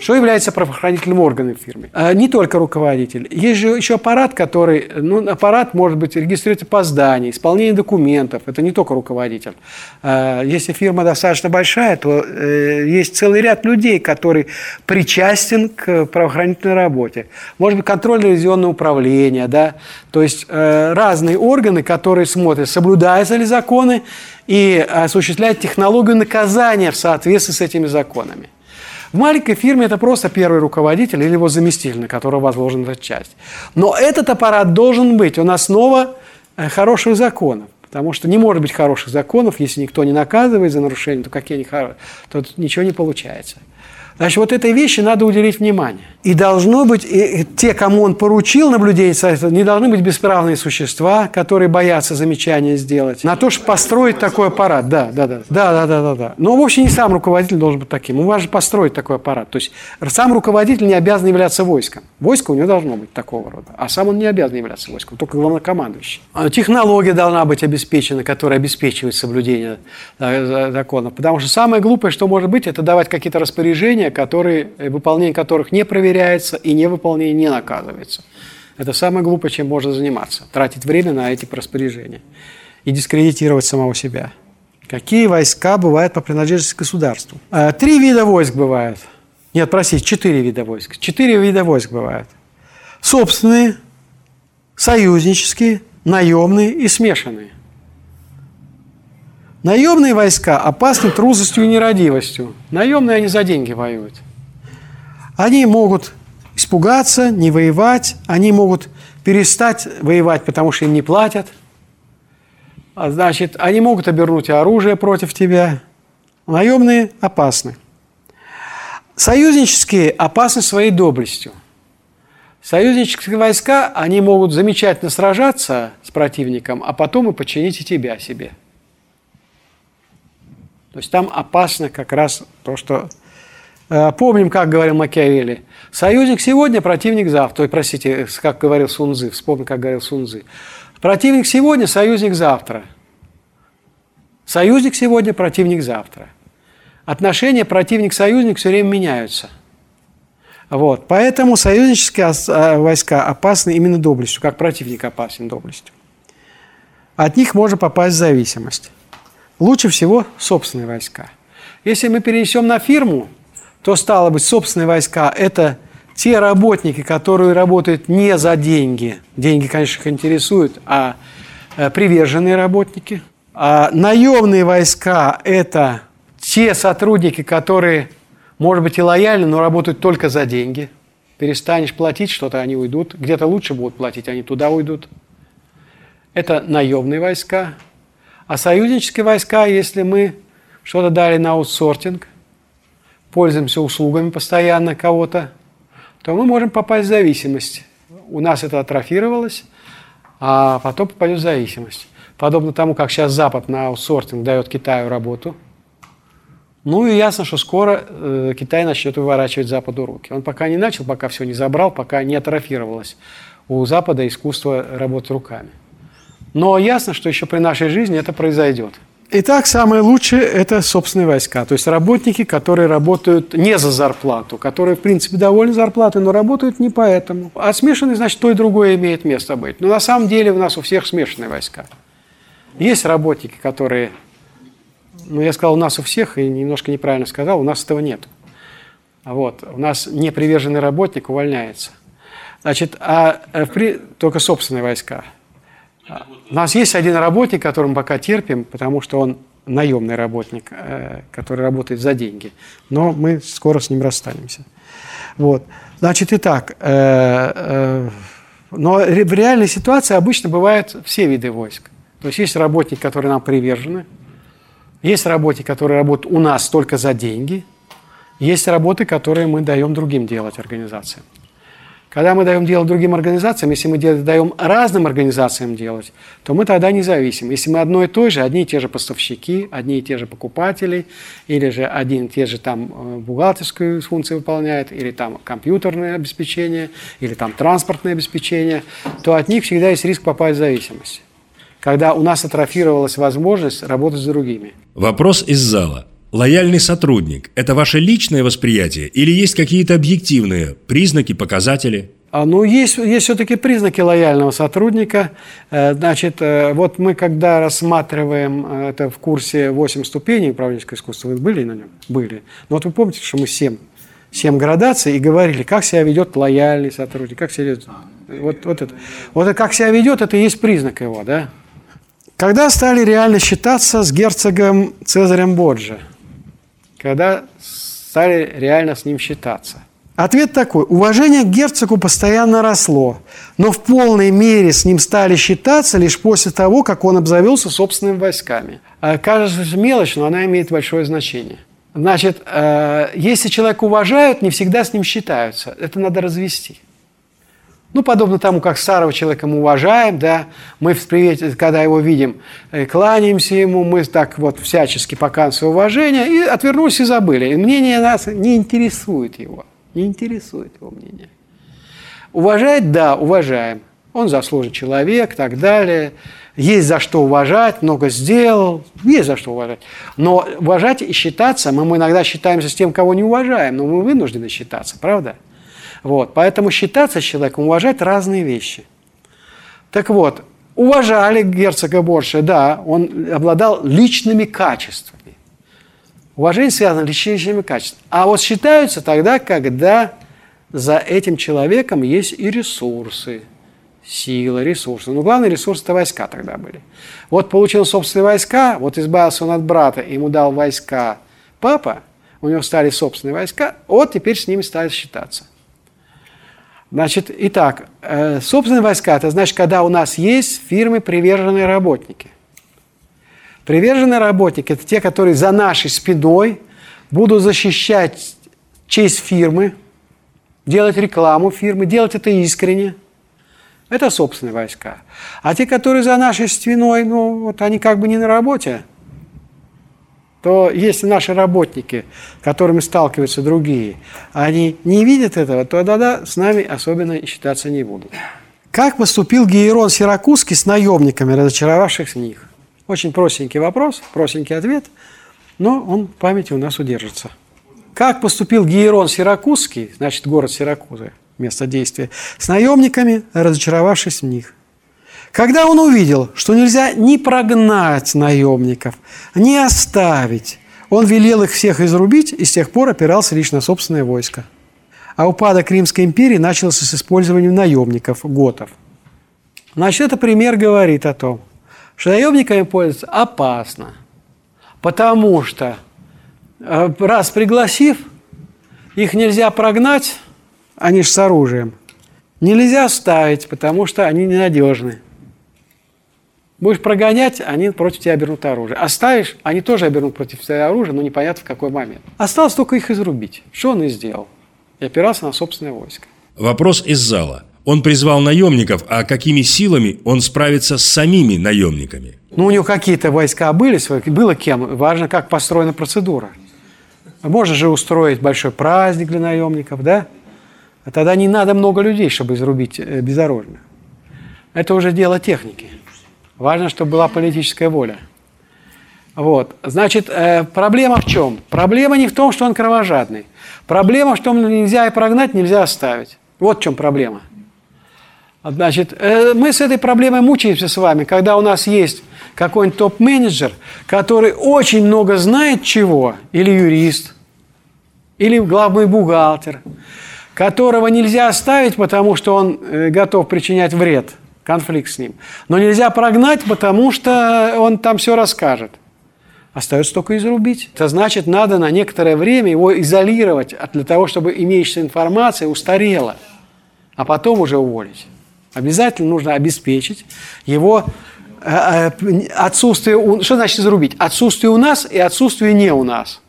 Что является правоохранительным органом в фирме? А, не только руководитель. Есть же еще аппарат, который, ну, аппарат может быть регистрирует опоздание, исполнение документов. Это не только руководитель. А, если фирма достаточно большая, то э, есть целый ряд людей, который причастен к правоохранительной работе. Может быть, контрольно-ревизионное управление, да, то есть э, разные органы, которые смотрят, соблюдаются ли законы и осуществляют технологию наказания в соответствии с этими законами. В маленькой фирме это просто первый руководитель или его заместитель, на которого возложена эта часть. Но этот аппарат должен быть, он основа э, хороших законов. Потому что не может быть хороших законов, если никто не наказывает за нарушение, то какие они хорошие, то ничего не получается. Значит, вот этой вещи надо уделить внимание. И должно быть, и те, кому он поручил наблюдение, не должны быть бесправные существа, которые боятся замечания сделать. На то, чтобы построить такой аппарат. Да, да, да. Да, да, да, да, да. Но вовсе не сам руководитель должен быть таким. Он важно построить такой аппарат. То есть сам руководитель не обязан являться войском. Войско у него должно быть такого рода. А сам он не обязан являться войском, только главнокомандующий. А технология должна быть обеспечена, которая обеспечивает соблюдение законов. Потому что самое глупое, что может быть, это давать какие-то распоряжения, которые, выполнение которых не проверяется проверяется, и невыполнение не наказывается. Это самое глупое, чем можно заниматься. Тратить время на эти распоряжения и дискредитировать самого себя. Какие войска бывают по принадлежности к государству? Э, три вида войск бывают. Нет, простите, четыре вида войск. Четыре вида войск бывают. Собственные, союзнические, наемные и смешанные. Наемные войска опасны трусостью и нерадивостью. Наемные они за деньги воюют. Они могут испугаться, не воевать, они могут перестать воевать, потому что им не платят. А значит, они могут обернуть оружие против тебя. Наемные опасны. Союзнические опасны своей доблестью. Союзнические войска, они могут замечательно сражаться с противником, а потом и подчинить и тебя себе. То есть там опасно как раз то, что Э, помним, как говорил Макиавелли. Союзник сегодня, противник завтра. Ой, простите, как говорил Сунзы. Вспомним, как говорил Сунзы. Противник сегодня, союзник завтра. Союзник сегодня, противник завтра. Отношения противник-союзник все время меняются. Вот. Поэтому союзнические э, войска опасны именно доблестью, как противник опасен доблестью. От них можно попасть в зависимость. Лучше всего собственные войска. Если мы перенесем на фирму, то, стало быть, собственные войска – это те работники, которые работают не за деньги. Деньги, конечно, их интересуют, а э, приверженные работники. А наемные войска – это те сотрудники, которые, может быть, и лояльны, но работают только за деньги. Перестанешь платить что-то, они уйдут. Где-то лучше будут платить, они туда уйдут. Это наемные войска. А союзнические войска, если мы что-то дали на аутсортинг, пользуемся услугами постоянно кого-то, то мы можем попасть в зависимость. У нас это атрофировалось, а потом попадет в зависимость. Подобно тому, как сейчас Запад на аутсортинг дает Китаю работу. Ну и ясно, что скоро э, Китай начнет выворачивать Западу руки. Он пока не начал, пока все не забрал, пока не атрофировалось у Запада искусство работать руками. Но ясно, что еще при нашей жизни это произойдет. Итак, самое лучшее – это собственные войска, то есть работники, которые работают не за зарплату, которые, в принципе, довольны зарплатой, но работают не поэтому. А смешанные, значит, то и другое имеет место быть. Но на самом деле у нас у всех смешанные войска. Есть работники, которые, ну, я сказал, у нас у всех, и немножко неправильно сказал, у нас этого нет. Вот, у нас неприверженный работник увольняется. Значит, а э, при, только собственные войска – у нас есть один работник, которым пока терпим, потому что он наемный работник, э, который работает за деньги. Но мы скоро с ним расстанемся. Вот. Значит, итак, э, э, но в реальной ситуации обычно бывают все виды войск. То есть есть работники, которые нам привержены, есть работники, которые работают у нас только за деньги, есть работы, которые мы даем другим делать организациям. Когда мы даем дело другим организациям, если мы даем разным организациям делать, то мы тогда независим. Если мы одно и то же, одни и те же поставщики, одни и те же покупатели, или же один и те же там э, бухгалтерскую функцию выполняет, или там компьютерное обеспечение, или там транспортное обеспечение, то от них всегда есть риск попасть в зависимость. Когда у нас атрофировалась возможность работать с другими. Вопрос из зала. Лояльный сотрудник – это ваше личное восприятие или есть какие-то объективные признаки, показатели? А, ну, есть, есть все-таки признаки лояльного сотрудника. Э, значит, э, вот мы когда рассматриваем э, это в курсе 8 ступеней управленческого искусства, вы были на нем? Были. Но вот вы помните, что мы 7, 7 градаций и говорили, как себя ведет лояльный сотрудник, как себя ведет. Вот, вот это. Вот это как себя ведет, это и есть признак его, да? Когда стали реально считаться с герцогом Цезарем Боджа? Когда стали реально с ним считаться? Ответ такой. Уважение к герцогу постоянно росло, но в полной мере с ним стали считаться лишь после того, как он обзавелся собственными войсками. А, кажется мелочь, но она имеет большое значение. Значит, э, если человека уважают, не всегда с ним считаются. Это надо развести. Ну, подобно тому, как старого человека мы уважаем, да, мы, когда его видим, э, кланяемся ему, мы так вот всячески показываем свое уважение, и отвернулись и забыли. И мнение нас не интересует его, не интересует его мнение. Уважать, да, уважаем. Он заслуженный человек, так далее. Есть за что уважать, много сделал, есть за что уважать. Но уважать и считаться, мы, мы иногда считаемся с тем, кого не уважаем, но мы вынуждены считаться, правда? Вот, поэтому считаться с человеком, уважать разные вещи. Так вот, уважали герцога Борша, да, он обладал личными качествами. Уважение связано с личными качествами. А вот считаются тогда, когда за этим человеком есть и ресурсы, сила, ресурсы. Но главный ресурс – это войска тогда были. Вот получил собственные войска, вот избавился он от брата, ему дал войска папа, у него стали собственные войска, вот теперь с ними стали считаться. Значит, итак, э, собственные войска – это значит, когда у нас есть в фирме приверженные работники. Приверженные работники – это те, которые за нашей спиной будут защищать честь фирмы, делать рекламу фирмы, делать это искренне. Это собственные войска. А те, которые за нашей спиной, ну, вот они как бы не на работе, то если наши работники, которыми сталкиваются другие, они не видят этого, то тогда с нами особенно считаться не будут. Как поступил Гейрон Сиракузский с наемниками, разочаровавших них? Очень простенький вопрос, простенький ответ, но он в памяти у нас удержится. Как поступил Гейрон Сиракузский, значит, город Сиракузы, место действия, с наемниками, разочаровавшись в них? Когда он увидел, что нельзя ни прогнать наемников, ни оставить, он велел их всех изрубить и с тех пор опирался лишь на собственное войско. А упадок Римской империи начался с использованием наемников, готов. Значит, это пример говорит о том, что наемниками пользоваться опасно, потому что э, раз пригласив, их нельзя прогнать, они же с оружием, нельзя ставить, потому что они ненадежны. Будешь прогонять, они против тебя обернут оружие. Оставишь, они тоже обернут против тебя оружие, но непонятно в какой момент. Осталось только их изрубить. Что он и сделал. И опирался на собственное войско. Вопрос из зала. Он призвал наемников, а какими силами он справится с самими наемниками? Ну, у него какие-то войска были, было кем. Важно, как построена процедура. Можно же устроить большой праздник для наемников, да? А тогда не надо много людей, чтобы изрубить э, безоружных. Это уже дело техники. Важно, чтобы была политическая воля. Вот. Значит, э, проблема в чем? Проблема не в том, что он кровожадный. Проблема в том, нельзя и прогнать, нельзя оставить. Вот в чем проблема. Значит, э, мы с этой проблемой мучаемся с вами, когда у нас есть какой-нибудь топ-менеджер, который очень много знает чего, или юрист, или главный бухгалтер, которого нельзя оставить, потому что он э, готов причинять вред – конфликт с ним. Но нельзя прогнать, потому что он там все расскажет. Остается только изрубить. Это значит, надо на некоторое время его изолировать для того, чтобы имеющаяся информация устарела, а потом уже уволить. Обязательно нужно обеспечить его э, э, отсутствие, что значит изрубить? Отсутствие у нас и отсутствие не у нас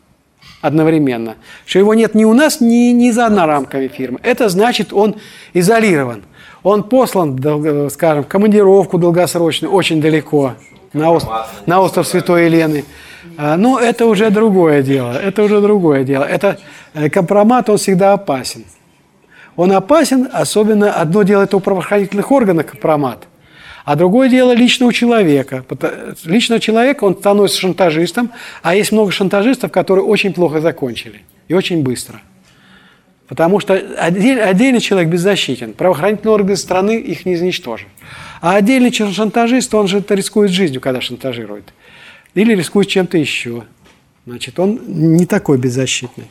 одновременно. Что его нет ни у нас, ни, ни за рамками фирмы. Это значит, он изолирован. Он послан, скажем, командировку долгосрочную, очень далеко, на остров, на остров Святой Елены. А, Но ну, это уже другое дело. Это уже другое дело. Это э, компромат, он всегда опасен. Он опасен, особенно одно дело это у правоохранительных органов компромат, А другое дело личного человека. Личного человека, он становится шантажистом, а есть много шантажистов, которые очень плохо закончили и очень быстро. Потому что отдельный человек беззащитен. Правоохранительные органы страны их не изничтожат. А отдельный шантажист, он же рискует жизнью, когда шантажирует. Или рискует чем-то еще. Значит, он не такой беззащитный.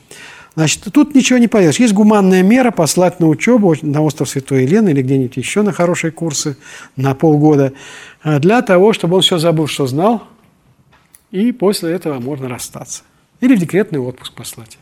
Значит, тут ничего не поделаешь. Есть гуманная мера послать на учебу на остров Святой Елены или где-нибудь еще на хорошие курсы на полгода э, для того, чтобы он все забыл, что знал, и после этого можно расстаться. Или в декретный отпуск послать.